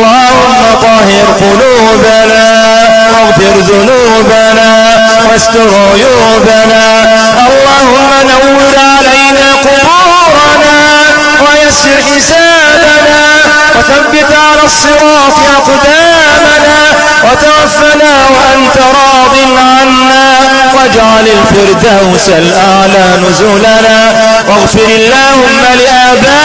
اللهم طهر قلوبنا واغفر ذنوبنا واستر عيوبنا. اللهم نور علينا قبورنا ويسر حسابنا وثبت على الصراط أقدامنا وتوفنا وأنت راض عنا. واجعل الفردوس الأعلى نزلنا واغفر اللهم لآبائنا